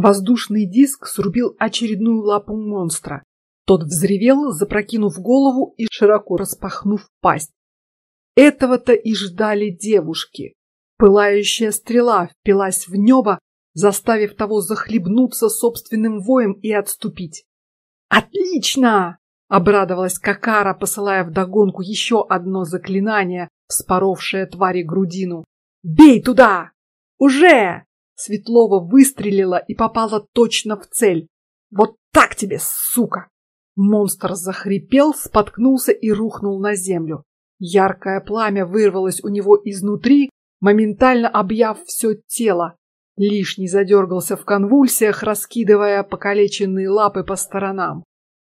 Воздушный диск срубил очередную лапу монстра. Тот взревел, запрокинув голову и широко распахнув пасть. Этого-то и ждали девушки. Пылающая стрела впилась в небо, заставив того захлебнуться собственным воем и отступить. Отлично! Обрадовалась Какара, посылая в догонку еще одно заклинание, вспоровшее твари грудину. Бей туда! Уже! Светлова выстрелила и попала точно в цель. Вот так тебе, сука! Монстр захрипел, споткнулся и рухнул на землю. Яркое пламя вырвалось у него изнутри, моментально объяв все тело. Лишний задергался в конвульсиях, раскидывая покалеченные лапы по сторонам.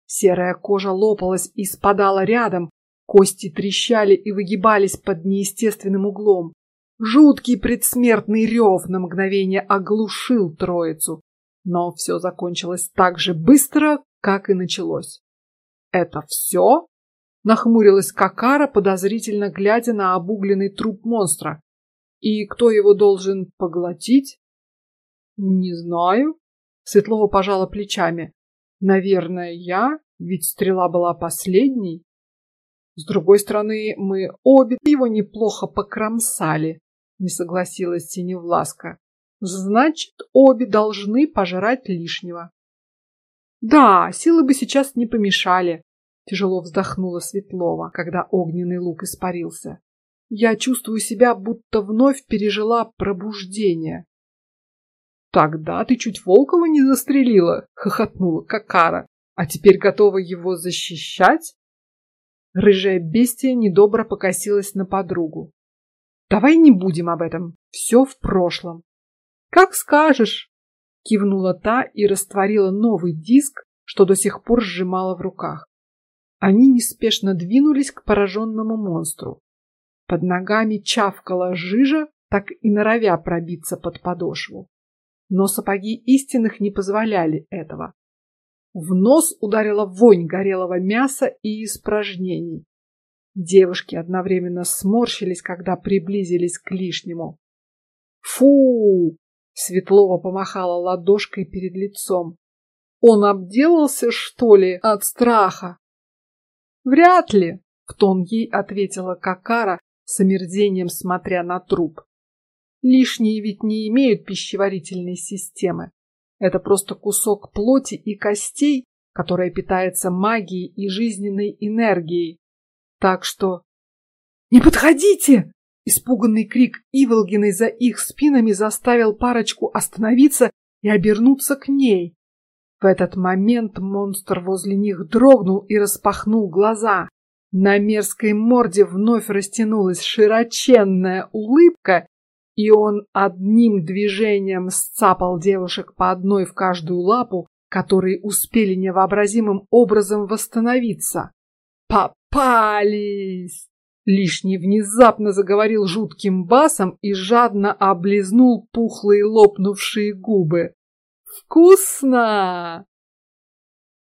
Серая кожа лопалась и спадала рядом, кости трещали и выгибались под неестественным углом. Жуткий предсмертный рев на мгновение оглушил троицу, но все закончилось так же быстро, как и началось. Это все? Нахмурилась Какара, подозрительно глядя на обугленный труп монстра. И кто его должен поглотить? Не знаю. Светлова пожала плечами. Наверное, я, ведь стрела была последней. С другой стороны, мы обе его неплохо покромсали, не согласилась Синевласка. Значит, обе должны пожрать лишнего. Да, силы бы сейчас не помешали. Тяжело вздохнула Светлова, когда огненный лук испарился. Я чувствую себя, будто вновь пережила пробуждение. Тогда ты чуть Волкова не застрелила, хохотнула Какара. А теперь готова его защищать? Рыжая бестия недобро покосилась на подругу. Давай не будем об этом. Все в прошлом. Как скажешь. Кивнула та и растворила новый диск, что до сих пор сжимала в руках. Они неспешно двинулись к пораженному монстру. Под ногами чавкала жижа, так и норовя пробиться под подошву но сапоги истинных не позволяли этого. В нос ударила вонь горелого мяса и испражнений. Девушки одновременно сморщились, когда приблизились к лишнему. Фу! Светлова помахала ладошкой перед лицом. Он обделался, что ли, от страха? Вряд ли, в тон ей ответила Какара с омерзением, смотря на труп. Лишние ведь не имеют пищеварительной системы. Это просто кусок плоти и костей, которая питается магией и жизненной энергией. Так что не подходите! Испуганный крик Иволгиной за их спинами заставил парочку остановиться и обернуться к ней. В этот момент монстр возле них дрогнул и распахнул глаза. На мерзкой морде вновь растянулась широченная улыбка, и он одним движением сцапал девушек по одной в каждую лапу, которые успели невообразимым образом восстановиться. Попались! Лишний внезапно заговорил жутким басом и жадно облизнул пухлые лопнувшие губы. Вкусно!